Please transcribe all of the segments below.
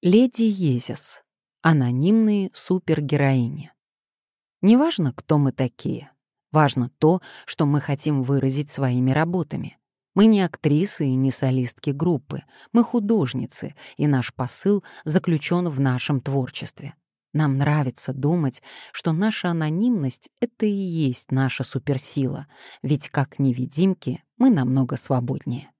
Леди Езис. Анонимные супергероини. Неважно, кто мы такие. Важно то, что мы хотим выразить своими работами. Мы не актрисы и не солистки группы. Мы художницы, и наш посыл заключен в нашем творчестве. Нам нравится думать, что наша анонимность — это и есть наша суперсила, ведь как невидимки мы намного свободнее.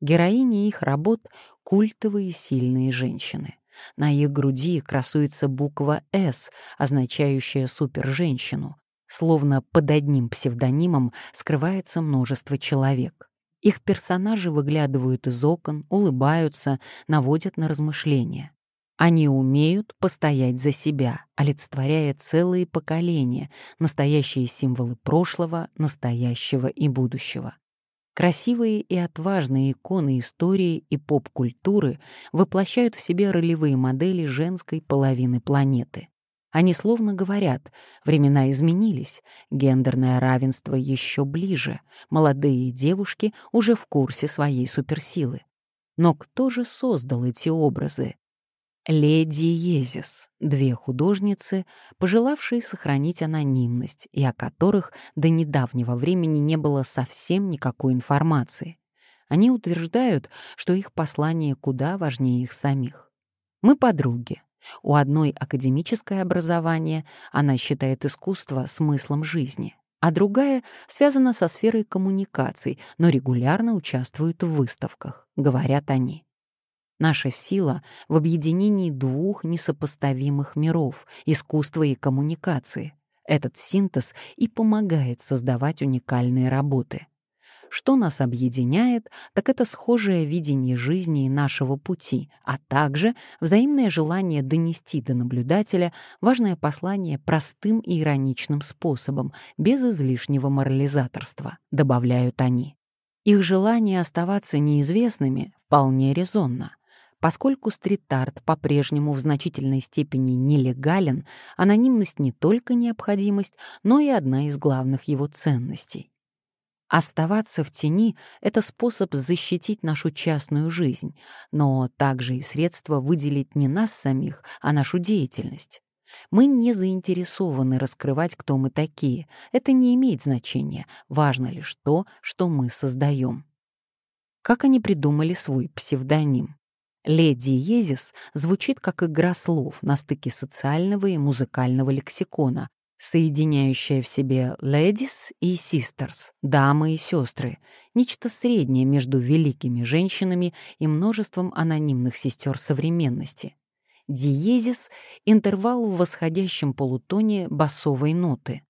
Героини их работ культовые сильные женщины. На их груди красуется буква «С», означающая «суперженщину». Словно под одним псевдонимом скрывается множество человек. Их персонажи выглядывают из окон, улыбаются, наводят на размышления. Они умеют постоять за себя, олицетворяя целые поколения, настоящие символы прошлого, настоящего и будущего. Красивые и отважные иконы истории и поп-культуры воплощают в себе ролевые модели женской половины планеты. Они словно говорят, времена изменились, гендерное равенство еще ближе, молодые девушки уже в курсе своей суперсилы. Но кто же создал эти образы? Леди Езис, две художницы, пожелавшие сохранить анонимность и о которых до недавнего времени не было совсем никакой информации. Они утверждают, что их послание куда важнее их самих. «Мы подруги. У одной академическое образование, она считает искусство смыслом жизни, а другая связана со сферой коммуникаций, но регулярно участвует в выставках», — говорят они. Наша сила в объединении двух несопоставимых миров — искусства и коммуникации. Этот синтез и помогает создавать уникальные работы. Что нас объединяет, так это схожее видение жизни и нашего пути, а также взаимное желание донести до наблюдателя важное послание простым и ироничным способом, без излишнего морализаторства, добавляют они. Их желание оставаться неизвестными вполне резонно. Поскольку стрит-арт по-прежнему в значительной степени нелегален, анонимность не только необходимость, но и одна из главных его ценностей. Оставаться в тени — это способ защитить нашу частную жизнь, но также и средство выделить не нас самих, а нашу деятельность. Мы не заинтересованы раскрывать, кто мы такие. Это не имеет значения. Важно лишь то, что мы создаем. Как они придумали свой псевдоним? Леди Езис звучит как игра слов на стыке социального и музыкального лексикона, соединяющая в себе ледис и «sisters» — «дамы» и «сестры», нечто среднее между великими женщинами и множеством анонимных сестер современности. Диезис — интервал в восходящем полутоне басовой ноты.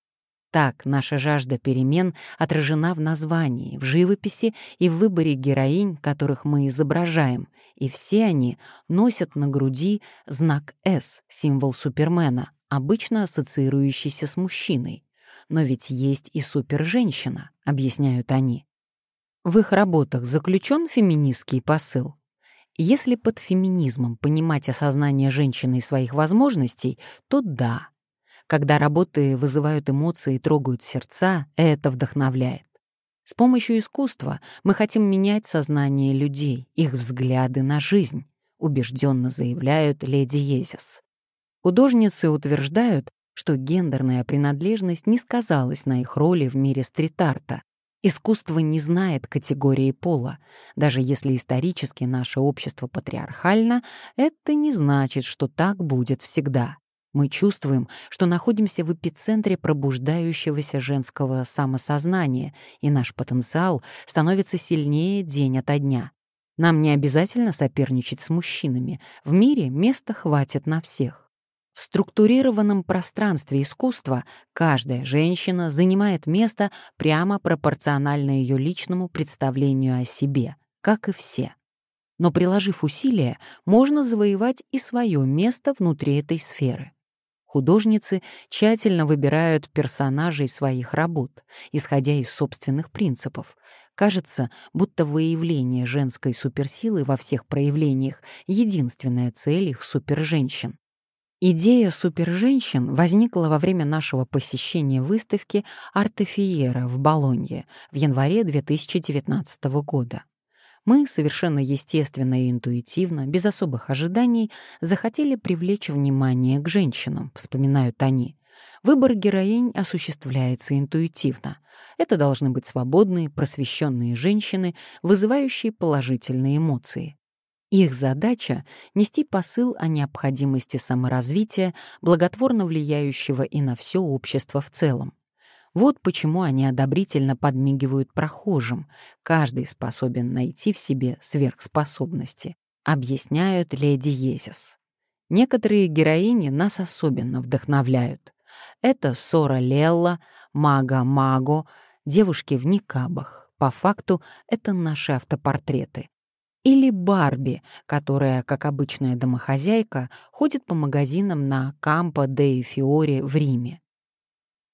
Так наша жажда перемен отражена в названии, в живописи и в выборе героинь, которых мы изображаем, и все они носят на груди знак «С», символ Супермена, обычно ассоциирующийся с мужчиной. Но ведь есть и суперженщина, объясняют они. В их работах заключен феминистский посыл. Если под феминизмом понимать осознание женщины и своих возможностей, то да, когда работы вызывают эмоции и трогают сердца, это вдохновляет. С помощью искусства мы хотим менять сознание людей, их взгляды на жизнь, убежденно заявляют леди Езис. Художницы утверждают, что гендерная принадлежность не сказалась на их роли в мире стрит-арта. Искусство не знает категории пола. Даже если исторически наше общество патриархально, это не значит, что так будет всегда. Мы чувствуем, что находимся в эпицентре пробуждающегося женского самосознания, и наш потенциал становится сильнее день ото дня. Нам не обязательно соперничать с мужчинами. В мире места хватит на всех. В структурированном пространстве искусства каждая женщина занимает место прямо пропорционально ее личному представлению о себе, как и все. Но приложив усилия, можно завоевать и свое место внутри этой сферы. Художницы тщательно выбирают персонажей своих работ, исходя из собственных принципов. Кажется, будто выявление женской суперсилы во всех проявлениях — единственная цель их суперженщин. Идея суперженщин возникла во время нашего посещения выставки «Артефиера» в Болонье в январе 2019 года мы совершенно естественно и интуитивно, без особых ожиданий, захотели привлечь внимание к женщинам, вспоминают они. Выбор героинь осуществляется интуитивно. Это должны быть свободные, просвещенные женщины, вызывающие положительные эмоции. Их задача — нести посыл о необходимости саморазвития, благотворно влияющего и на все общество в целом. Вот почему они одобрительно подмигивают прохожим. Каждый способен найти в себе сверхспособности, объясняют леди Есис. Некоторые героини нас особенно вдохновляют. Это Сора Лелла, Мага Маго, девушки в никабах. По факту это наши автопортреты. Или Барби, которая, как обычная домохозяйка, ходит по магазинам на Кампо де Фиоре в Риме.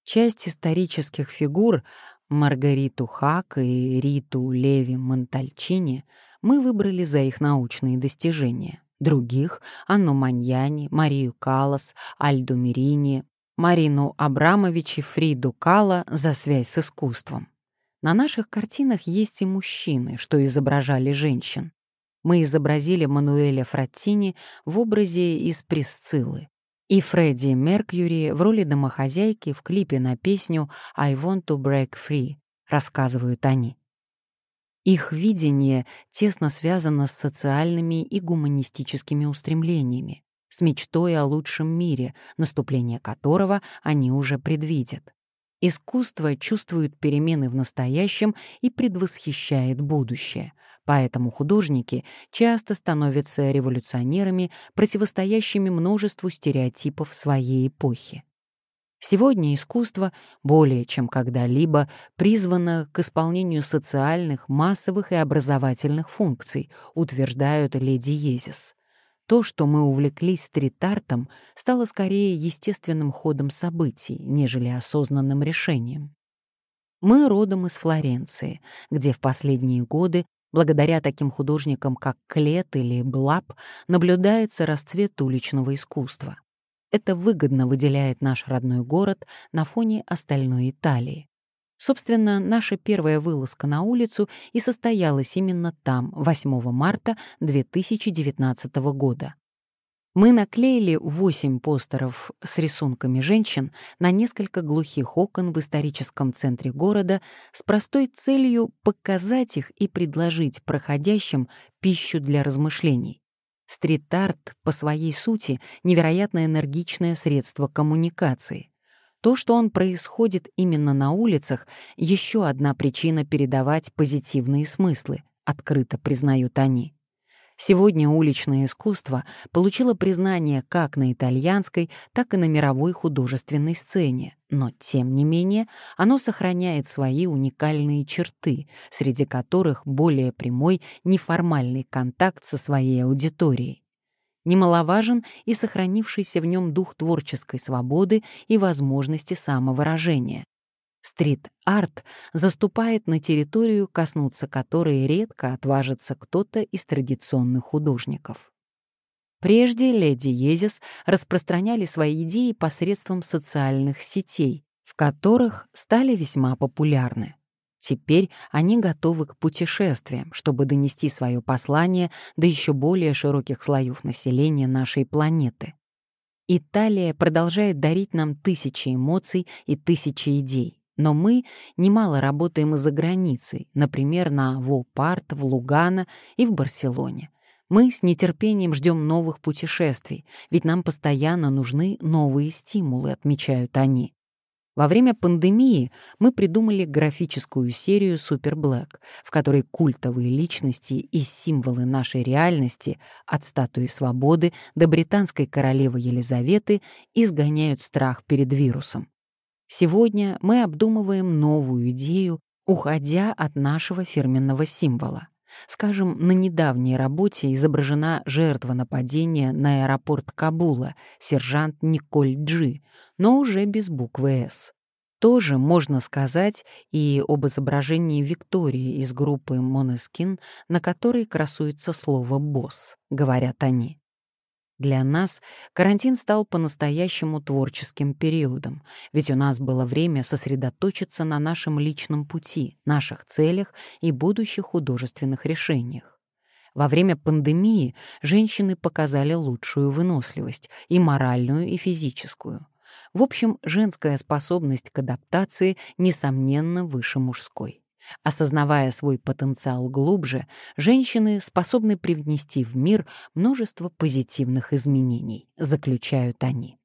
Часть исторических фигур Маргариту Хак и Риту Леви Монтальчини мы выбрали за их научные достижения. Других — Анну Маньяни, Марию Калас, Альду Мирини, Марину Абрамович и Фриду Кала за связь с искусством. На наших картинах есть и мужчины, что изображали женщин. Мы изобразили Мануэля Фраттини в образе из Присциллы, и Фредди Меркьюри в роли домохозяйки в клипе на песню «I want to break free», рассказывают они. Их видение тесно связано с социальными и гуманистическими устремлениями, с мечтой о лучшем мире, наступление которого они уже предвидят. Искусство чувствует перемены в настоящем и предвосхищает будущее — Поэтому художники часто становятся революционерами, противостоящими множеству стереотипов своей эпохи. Сегодня искусство более чем когда-либо призвано к исполнению социальных, массовых и образовательных функций, утверждают леди Езис. То, что мы увлеклись стрит-артом, стало скорее естественным ходом событий, нежели осознанным решением. Мы родом из Флоренции, где в последние годы Благодаря таким художникам, как Клет или Блап, наблюдается расцвет уличного искусства. Это выгодно выделяет наш родной город на фоне остальной Италии. Собственно, наша первая вылазка на улицу и состоялась именно там, 8 марта 2019 года. Мы наклеили восемь постеров с рисунками женщин на несколько глухих окон в историческом центре города с простой целью показать их и предложить проходящим пищу для размышлений. Стрит-арт по своей сути невероятно энергичное средство коммуникации. То, что он происходит именно на улицах, еще одна причина передавать позитивные смыслы, открыто признают они. Сегодня уличное искусство получило признание как на итальянской, так и на мировой художественной сцене, но, тем не менее, оно сохраняет свои уникальные черты, среди которых более прямой неформальный контакт со своей аудиторией. Немаловажен и сохранившийся в нем дух творческой свободы и возможности самовыражения. Стрит-арт заступает на территорию, коснуться которой редко отважится кто-то из традиционных художников. Прежде леди Езис распространяли свои идеи посредством социальных сетей, в которых стали весьма популярны. Теперь они готовы к путешествиям, чтобы донести свое послание до еще более широких слоев населения нашей планеты. Италия продолжает дарить нам тысячи эмоций и тысячи идей. Но мы немало работаем и за границей, например, на Вопарт, в Лугано и в Барселоне. Мы с нетерпением ждем новых путешествий, ведь нам постоянно нужны новые стимулы, отмечают они. Во время пандемии мы придумали графическую серию «Супер Блэк», в которой культовые личности и символы нашей реальности от статуи свободы до британской королевы Елизаветы изгоняют страх перед вирусом. Сегодня мы обдумываем новую идею, уходя от нашего фирменного символа. Скажем, на недавней работе изображена жертва нападения на аэропорт Кабула, сержант Николь Джи, но уже без буквы «С». Тоже можно сказать и об изображении Виктории из группы «Монескин», на которой красуется слово «босс», говорят они. Для нас карантин стал по-настоящему творческим периодом, ведь у нас было время сосредоточиться на нашем личном пути, наших целях и будущих художественных решениях. Во время пандемии женщины показали лучшую выносливость, и моральную, и физическую. В общем, женская способность к адаптации, несомненно, выше мужской. Осознавая свой потенциал глубже, женщины способны привнести в мир множество позитивных изменений, заключают они.